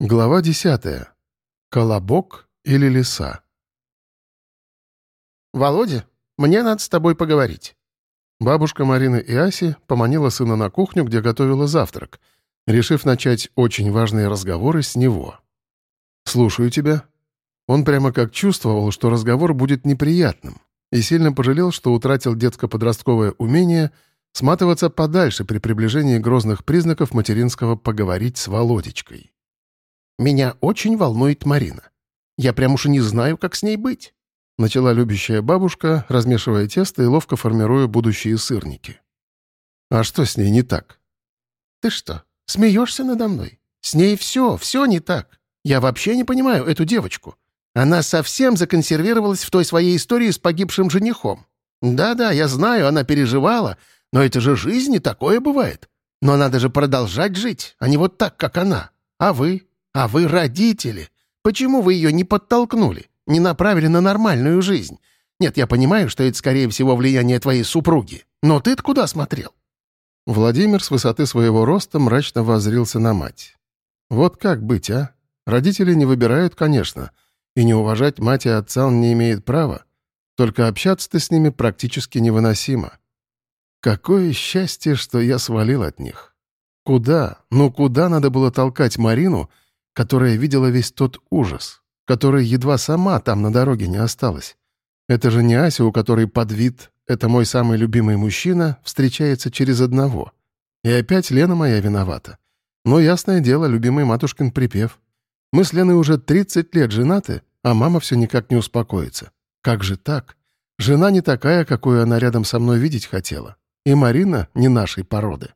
Глава десятая. Колобок или лиса? «Володя, мне надо с тобой поговорить». Бабушка Марины и Аси поманила сына на кухню, где готовила завтрак, решив начать очень важные разговоры с него. «Слушаю тебя». Он прямо как чувствовал, что разговор будет неприятным, и сильно пожалел, что утратил детско-подростковое умение сматываться подальше при приближении грозных признаков материнского «поговорить с Володечкой». «Меня очень волнует Марина. Я прям уж и не знаю, как с ней быть». Начала любящая бабушка, размешивая тесто и ловко формируя будущие сырники. «А что с ней не так?» «Ты что, смеешься надо мной? С ней все, все не так. Я вообще не понимаю эту девочку. Она совсем законсервировалась в той своей истории с погибшим женихом. Да-да, я знаю, она переживала, но это же жизнь, и такое бывает. Но надо же продолжать жить, а не вот так, как она. А вы? А вы родители. Почему вы ее не подтолкнули, не направили на нормальную жизнь? Нет, я понимаю, что это, скорее всего, влияние твоей супруги. Но ты-то куда смотрел?» Владимир с высоты своего роста мрачно воззрился на мать. «Вот как быть, а? Родители не выбирают, конечно, и не уважать мать и отца он не имеет права. Только общаться-то с ними практически невыносимо. Какое счастье, что я свалил от них. Куда, ну куда надо было толкать Марину, — которая видела весь тот ужас, которая едва сама там на дороге не осталась. Это же не Ася, у которой под вид «это мой самый любимый мужчина» встречается через одного. И опять Лена моя виновата. Но ясное дело, любимый матушкин припев. Мы с Леной уже 30 лет женаты, а мама все никак не успокоится. Как же так? Жена не такая, какую она рядом со мной видеть хотела. И Марина не нашей породы.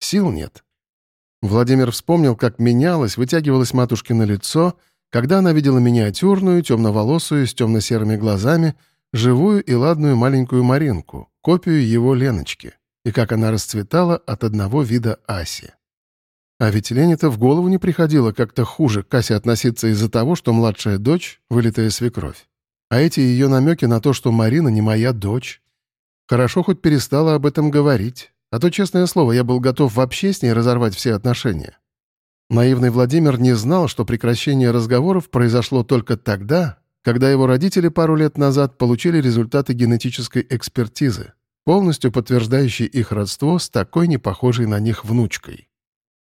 Сил нет. Владимир вспомнил, как менялось, вытягивалось матушкино лицо, когда она видела миниатюрную, темноволосую, с темно-серыми глазами, живую и ладную маленькую Маринку, копию его Леночки, и как она расцветала от одного вида Аси. А ведь Лене-то в голову не приходило как-то хуже к Асе относиться из-за того, что младшая дочь — вылитая свекровь. А эти ее намеки на то, что Марина не моя дочь. Хорошо хоть перестала об этом говорить. А то, честное слово, я был готов вообще с ней разорвать все отношения. Наивный Владимир не знал, что прекращение разговоров произошло только тогда, когда его родители пару лет назад получили результаты генетической экспертизы, полностью подтверждающие их родство с такой непохожей на них внучкой.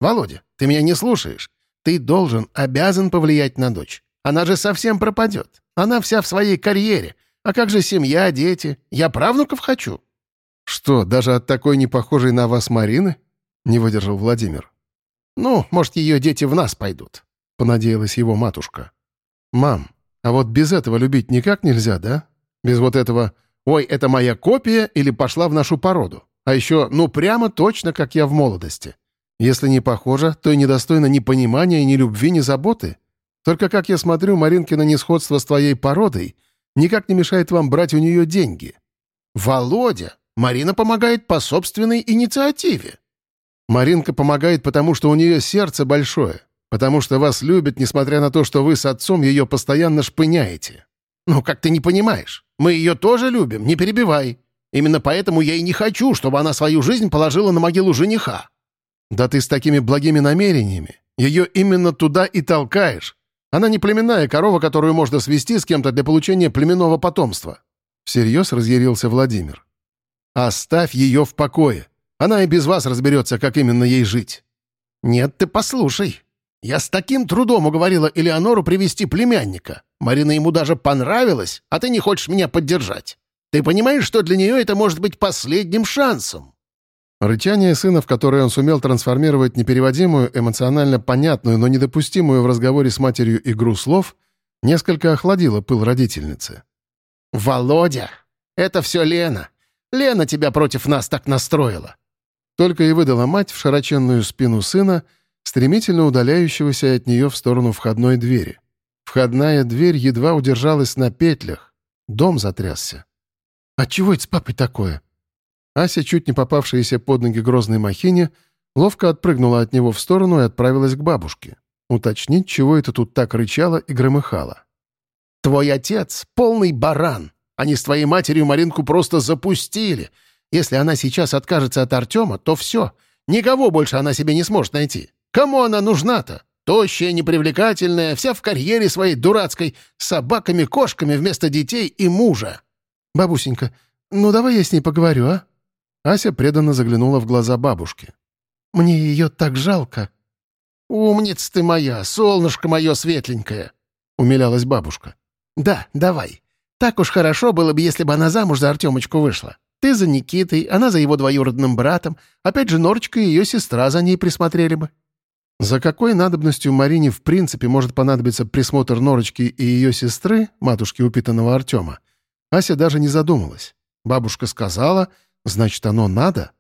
«Володя, ты меня не слушаешь. Ты должен, обязан повлиять на дочь. Она же совсем пропадет. Она вся в своей карьере. А как же семья, дети? Я правнуков хочу». «Что, даже от такой непохожей на вас Марины?» — не выдержал Владимир. «Ну, может, ее дети в нас пойдут», — понадеялась его матушка. «Мам, а вот без этого любить никак нельзя, да? Без вот этого «Ой, это моя копия» или «пошла в нашу породу». А еще «ну прямо точно, как я в молодости». Если не похоже, то и недостойно ни понимания, ни любви, ни заботы. Только, как я смотрю, Маринкина несходство с твоей породой никак не мешает вам брать у нее деньги. «Володя, Марина помогает по собственной инициативе». «Маринка помогает, потому что у нее сердце большое, потому что вас любит, несмотря на то, что вы с отцом ее постоянно шпыняете». «Ну, как ты не понимаешь? Мы ее тоже любим, не перебивай. Именно поэтому я и не хочу, чтобы она свою жизнь положила на могилу жениха». «Да ты с такими благими намерениями. Ее именно туда и толкаешь. Она не племенная корова, которую можно свести с кем-то для получения племенного потомства». Всерьез разъярился Владимир. Оставь ее в покое. Она и без вас разберется, как именно ей жить». «Нет, ты послушай. Я с таким трудом уговорила Элеонору привести племянника. Марина ему даже понравилась, а ты не хочешь меня поддержать. Ты понимаешь, что для нее это может быть последним шансом?» Рычание сына, в которое он сумел трансформировать непереводимую, эмоционально понятную, но недопустимую в разговоре с матерью игру слов, несколько охладило пыл родительницы. «Володя, это все Лена. Лена тебя против нас так настроила». Только и выдала мать в широченную спину сына, стремительно удаляющегося от нее в сторону входной двери. Входная дверь едва удержалась на петлях. Дом затрясся. «А чего это с папой такое?» Ася, чуть не попавшаяся под ноги грозной махине, ловко отпрыгнула от него в сторону и отправилась к бабушке. Уточнить, чего это тут так рычало и громыхало. «Твой отец — полный баран. Они с твоей матерью Маринку просто запустили. Если она сейчас откажется от Артема, то все. Никого больше она себе не сможет найти. Кому она нужна-то? Тощая, непривлекательная, вся в карьере своей дурацкой, с собаками, кошками вместо детей и мужа. «Бабусенька, ну давай я с ней поговорю, а?» Ася преданно заглянула в глаза бабушки. «Мне ее так жалко». «Умница ты моя, солнышко мое светленькое!» — умилялась бабушка. «Да, давай. Так уж хорошо было бы, если бы она замуж за Артемочку вышла. Ты за Никитой, она за его двоюродным братом. Опять же, Норочка и ее сестра за ней присмотрели бы». За какой надобностью Марине в принципе может понадобиться присмотр Норочки и ее сестры, матушки упитанного Артема, Ася даже не задумалась. Бабушка сказала, значит, оно надо.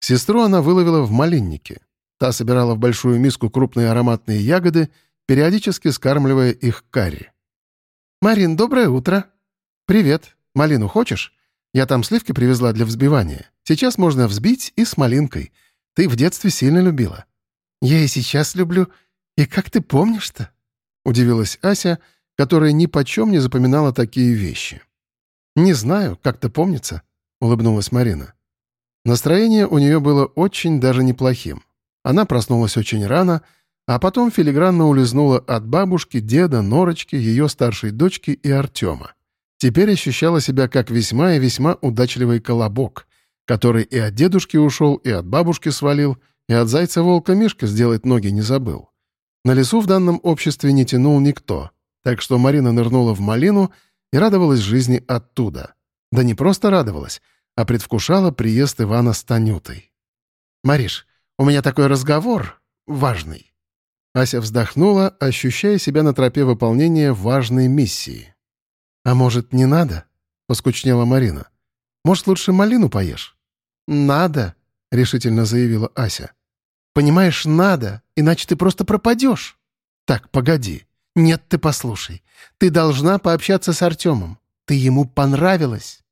Сестру она выловила в малиннике. Та собирала в большую миску крупные ароматные ягоды, периодически скармливая их карри. «Марин, доброе утро!» «Привет. Малину хочешь? Я там сливки привезла для взбивания. Сейчас можно взбить и с малинкой. Ты в детстве сильно любила». «Я и сейчас люблю. И как ты помнишь-то?» — удивилась Ася, которая ни почем не запоминала такие вещи. «Не знаю, как-то помнится», — улыбнулась Марина. Настроение у нее было очень даже неплохим. Она проснулась очень рано, а потом филигранно улизнула от бабушки, деда, Норочки, ее старшей дочки и Артема. Теперь ощущала себя как весьма и весьма удачливый колобок, который и от дедушки ушел, и от бабушки свалил — и от зайца-волка Мишка сделать ноги не забыл. На лесу в данном обществе не тянул никто, так что Марина нырнула в малину и радовалась жизни оттуда. Да не просто радовалась, а предвкушала приезд Ивана с Танютой. «Мариш, у меня такой разговор важный». Ася вздохнула, ощущая себя на тропе выполнения важной миссии. «А может, не надо?» — поскучнела Марина. «Может, лучше малину поешь?» «Надо», — решительно заявила Ася. «Понимаешь, надо, иначе ты просто пропадешь». «Так, погоди. Нет, ты послушай. Ты должна пообщаться с Артемом. Ты ему понравилась».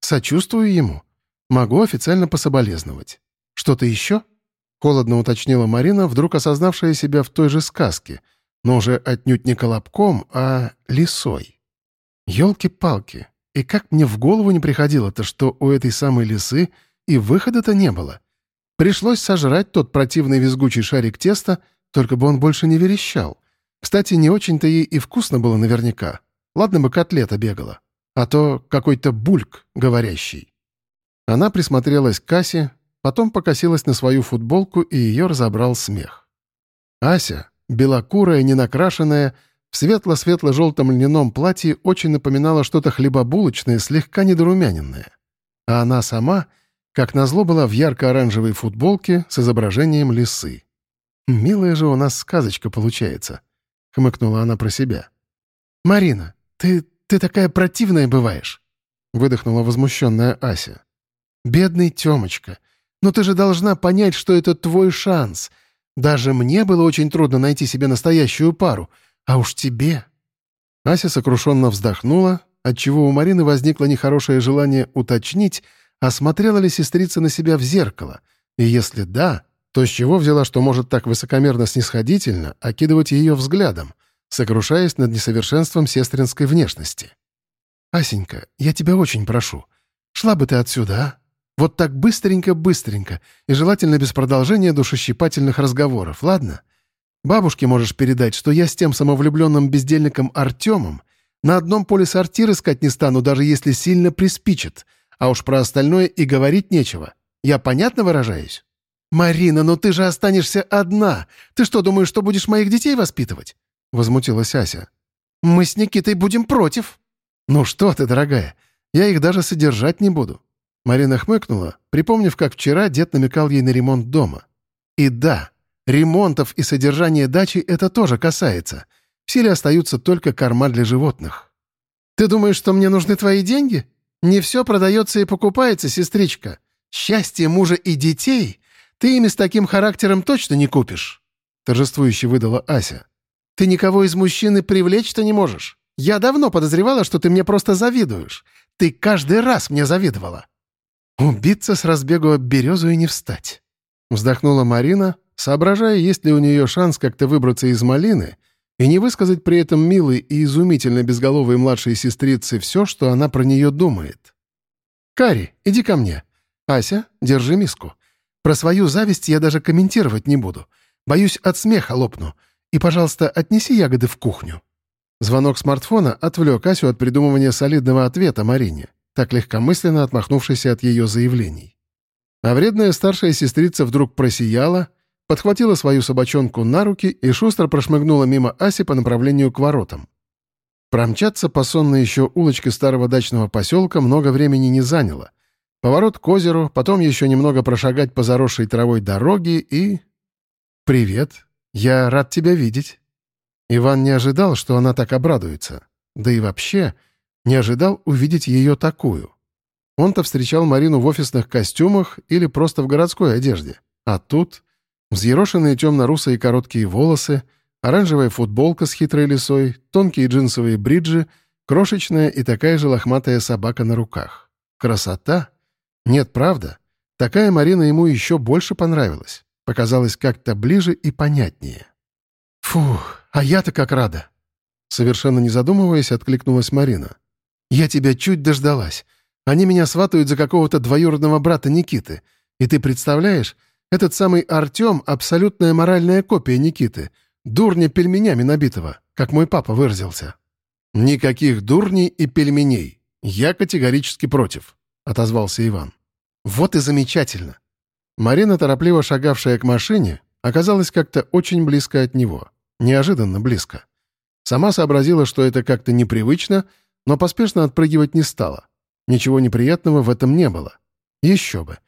«Сочувствую ему. Могу официально пособолезновать. Что-то еще?» Холодно уточнила Марина, вдруг осознавшая себя в той же сказке, но уже отнюдь не колобком, а лисой. Ёлки-палки, и как мне в голову не приходило-то, что у этой самой лисы и выхода-то не было. Пришлось сожрать тот противный визгучий шарик теста, только бы он больше не верещал. Кстати, не очень-то ей и вкусно было наверняка. Ладно бы котлета бегала. А то какой-то бульк говорящий. Она присмотрелась к кассе, потом покосилась на свою футболку, и ее разобрал смех. Ася, белокурая, ненакрашенная, в светло-светло-желтом льняном платье очень напоминала что-то хлебобулочное, слегка недорумяненное. А она сама — как назло, была в ярко-оранжевой футболке с изображением лисы. «Милая же у нас сказочка получается», — хмыкнула она про себя. «Марина, ты, ты такая противная бываешь», — выдохнула возмущенная Ася. «Бедный Тёмочка, но ты же должна понять, что это твой шанс. Даже мне было очень трудно найти себе настоящую пару, а уж тебе». Ася сокрушенно вздохнула, отчего у Марины возникло нехорошее желание уточнить, а смотрела ли сестрица на себя в зеркало? И если да, то с чего взяла, что может так высокомерно-снисходительно окидывать ее взглядом, сокрушаясь над несовершенством сестринской внешности? «Асенька, я тебя очень прошу, шла бы ты отсюда, а? Вот так быстренько-быстренько, и желательно без продолжения душещипательных разговоров, ладно? Бабушке можешь передать, что я с тем самовлюбленным бездельником Артемом на одном поле сортир искать не стану, даже если сильно приспичит — а уж про остальное и говорить нечего. Я понятно выражаюсь? «Марина, ну ты же останешься одна. Ты что, думаешь, что будешь моих детей воспитывать?» — возмутилась Ася. «Мы с Никитой будем против». «Ну что ты, дорогая, я их даже содержать не буду». Марина хмыкнула, припомнив, как вчера дед намекал ей на ремонт дома. «И да, ремонтов и содержания дачи это тоже касается. В силе остаются только корма для животных». «Ты думаешь, что мне нужны твои деньги?» Не все продается и покупается, сестричка. Счастье мужа и детей ты ими с таким характером точно не купишь», — торжествующе выдала Ася. «Ты никого из мужчин и привлечь-то не можешь. Я давно подозревала, что ты мне просто завидуешь. Ты каждый раз мне завидовала». «Убиться с разбегу об березу и не встать», — вздохнула Марина, соображая, есть ли у нее шанс как-то выбраться из малины — и не высказать при этом милой и изумительно безголовой младшей сестрице все, что она про нее думает. «Кари, иди ко мне. Ася, держи миску. Про свою зависть я даже комментировать не буду. Боюсь, от смеха лопну. И, пожалуйста, отнеси ягоды в кухню». Звонок смартфона отвлек Асю от придумывания солидного ответа Марине, так легкомысленно отмахнувшейся от ее заявлений. А вредная старшая сестрица вдруг просияла, подхватила свою собачонку на руки и шустро прошмыгнула мимо Аси по направлению к воротам. Промчаться по сонной еще улочке старого дачного поселка много времени не заняло. Поворот к озеру, потом еще немного прошагать по заросшей травой дороге и... «Привет. Я рад тебя видеть». Иван не ожидал, что она так обрадуется. Да и вообще, не ожидал увидеть ее такую. Он-то встречал Марину в офисных костюмах или просто в городской одежде. А тут взъерошенные темно-русые короткие волосы — Оранжевая футболка с хитрой лисой, тонкие джинсовые бриджи, крошечная и такая же лохматая собака на руках. Красота? Нет, правда. Такая Марина ему еще больше понравилась. Показалась как-то ближе и понятнее. «Фух, а я-то как рада!» Совершенно не задумываясь, откликнулась Марина. «Я тебя чуть дождалась. Они меня сватают за какого-то двоюродного брата Никиты. И ты представляешь, этот самый Артем — абсолютная моральная копия Никиты — Дурня пельменями набитого, как мой папа выразился. «Никаких дурней и пельменей. Я категорически против», — отозвался Иван. «Вот и замечательно». Марина, торопливо шагавшая к машине, оказалась как-то очень близко от него. Неожиданно близко. Сама сообразила, что это как-то непривычно, но поспешно отпрыгивать не стала. Ничего неприятного в этом не было. Еще бы.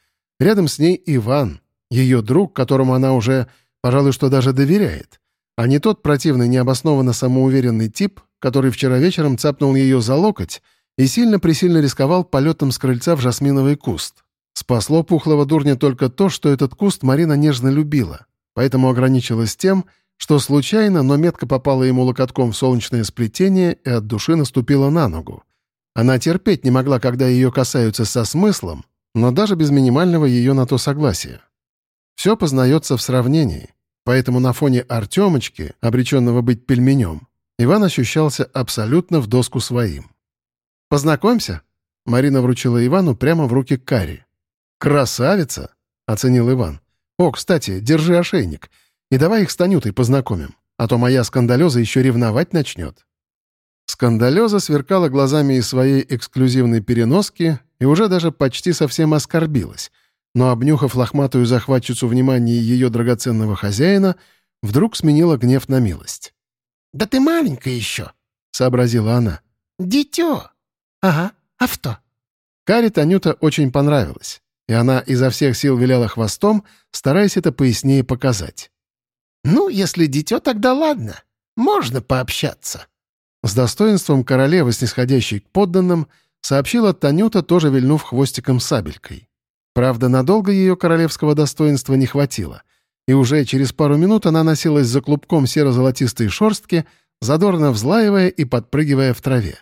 Рядом с ней Иван, ее друг, которому она уже, пожалуй, что даже доверяет а не тот противный, необоснованно самоуверенный тип, который вчера вечером цапнул ее за локоть и сильно-пресильно рисковал полетом с крыльца в жасминовый куст. Спасло пухлого дурня только то, что этот куст Марина нежно любила, поэтому ограничилась тем, что случайно, но метко попала ему локотком в солнечное сплетение и от души наступила на ногу. Она терпеть не могла, когда ее касаются со смыслом, но даже без минимального ее на то согласия. Все познается в сравнении. Поэтому на фоне Артемочки, обреченного быть пельменем, Иван ощущался абсолютно в доску своим. «Познакомься?» — Марина вручила Ивану прямо в руки Кари. «Красавица!» — оценил Иван. «О, кстати, держи ошейник. И давай их с Танютой познакомим, а то моя скандалеза еще ревновать начнет». Скандалеза сверкала глазами из своей эксклюзивной переноски и уже даже почти совсем оскорбилась, но, обнюхав лохматую захватчицу внимания ее драгоценного хозяина, вдруг сменила гнев на милость. «Да ты маленькая еще», — сообразила она. «Дитё». «Ага, авто». Каре Танюта очень понравилась, и она изо всех сил виляла хвостом, стараясь это пояснее показать. «Ну, если дитё, тогда ладно. Можно пообщаться». С достоинством королевы, снисходящей к подданным, сообщила Танюта, тоже вильнув хвостиком сабелькой. Правда, надолго ее королевского достоинства не хватило, и уже через пару минут она носилась за клубком серо-золотистой шорстки, задорно взлаивая и подпрыгивая в траве.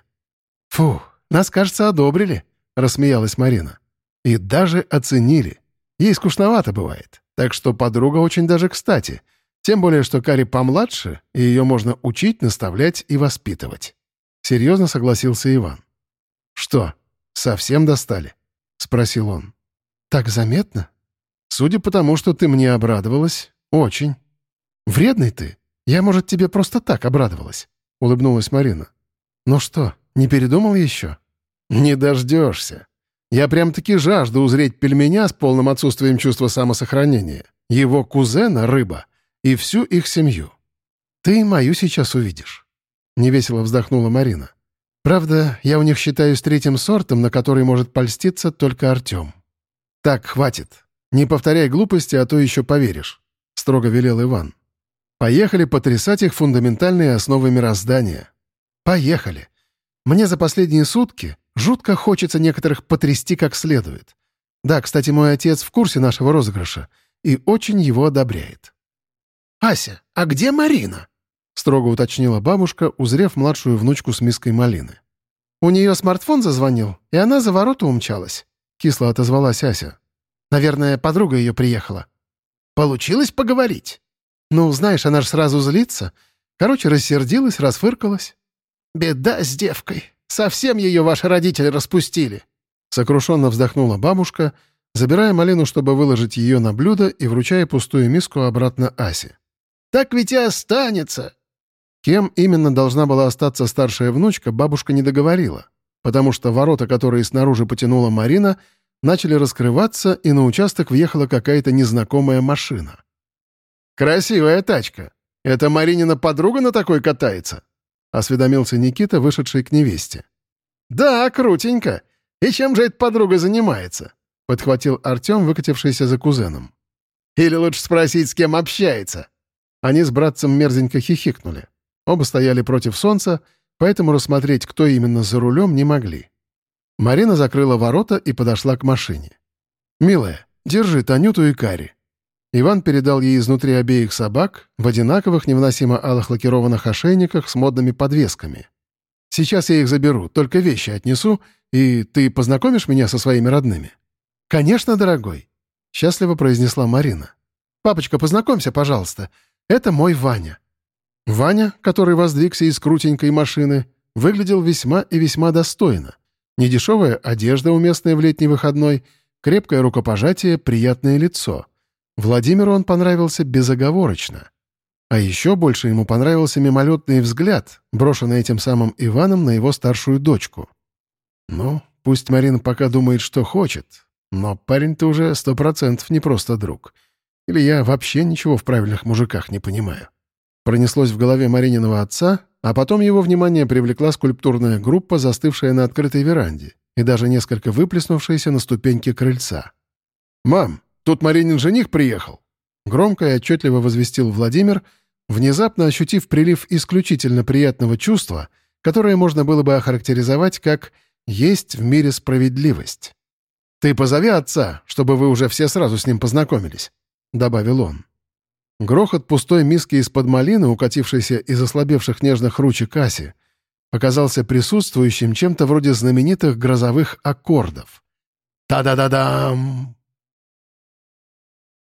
«Фу, нас, кажется, одобрили», — рассмеялась Марина. «И даже оценили. Ей скучновато бывает, так что подруга очень даже кстати, тем более, что Кари помладше, и ее можно учить, наставлять и воспитывать». Серьезно согласился Иван. «Что, совсем достали?» — спросил он. «Так заметно? Судя по тому, что ты мне обрадовалась, очень. Вредный ты. Я, может, тебе просто так обрадовалась», — улыбнулась Марина. «Ну что, не передумал еще?» «Не дождешься. Я прям-таки жажду узреть пельменя с полным отсутствием чувства самосохранения, его кузена — рыба, и всю их семью. Ты мою сейчас увидишь». Невесело вздохнула Марина. «Правда, я у них считаюсь третьим сортом, на который может польститься только Артем». «Так, хватит. Не повторяй глупости, а то еще поверишь», — строго велел Иван. «Поехали потрясать их фундаментальные основы мироздания. Поехали. Мне за последние сутки жутко хочется некоторых потрясти как следует. Да, кстати, мой отец в курсе нашего розыгрыша и очень его одобряет». «Ася, а где Марина?» — строго уточнила бабушка, узрев младшую внучку с миской малины. «У нее смартфон зазвонил, и она за ворота умчалась. Кисло отозвалась Ася. «Наверное, подруга ее приехала». «Получилось поговорить?» «Ну, знаешь, она же сразу злится. Короче, рассердилась, расфыркалась». «Беда с девкой. Совсем ее ваши родители распустили». Сокрушенно вздохнула бабушка, забирая малину, чтобы выложить ее на блюдо и вручая пустую миску обратно Асе. Так ведь и останется!» Кем именно должна была остаться старшая внучка, бабушка не договорила, потому что ворота, которые снаружи потянула Марина, начали раскрываться, и на участок въехала какая-то незнакомая машина. «Красивая тачка. Это Маринина подруга на такой катается?» — осведомился Никита, вышедший к невесте. «Да, крутенько. И чем же эта подруга занимается?» — подхватил Артем, выкатившийся за кузеном. «Или лучше спросить, с кем общается?» Они с братцем мерзенько хихикнули. Оба стояли против солнца, поэтому рассмотреть, кто именно за рулем, не могли. Марина закрыла ворота и подошла к машине. «Милая, держи Танюту и Кари». Иван передал ей изнутри обеих собак в одинаковых невыносимо алых лакированных ошейниках с модными подвесками. «Сейчас я их заберу, только вещи отнесу, и ты познакомишь меня со своими родными?» «Конечно, дорогой», — счастливо произнесла Марина. «Папочка, познакомься, пожалуйста. Это мой Ваня». Ваня, который воздвигся из крутенькой машины, выглядел весьма и весьма достойно. Недешевая одежда, уместная в летний выходной, крепкое рукопожатие, приятное лицо. Владимиру он понравился безоговорочно. А еще больше ему понравился мимолетный взгляд, брошенный этим самым Иваном на его старшую дочку. Ну, пусть Марина пока думает, что хочет, но парень-то уже сто процентов не просто друг. Или я вообще ничего в правильных мужиках не понимаю. Пронеслось в голове Марининого отца, а потом его внимание привлекла скульптурная группа, застывшая на открытой веранде, и даже несколько выплеснувшаяся на ступеньки крыльца. «Мам, тут Маринин жених приехал!» Громко и отчетливо возвестил Владимир, внезапно ощутив прилив исключительно приятного чувства, которое можно было бы охарактеризовать как «есть в мире справедливость». «Ты позови отца, чтобы вы уже все сразу с ним познакомились», — добавил он. Грохот пустой миски из-под малины, укатившейся из ослабевших нежных ручек Аси, показался присутствующим чем-то вроде знаменитых грозовых аккордов. «Та-да-да-дам!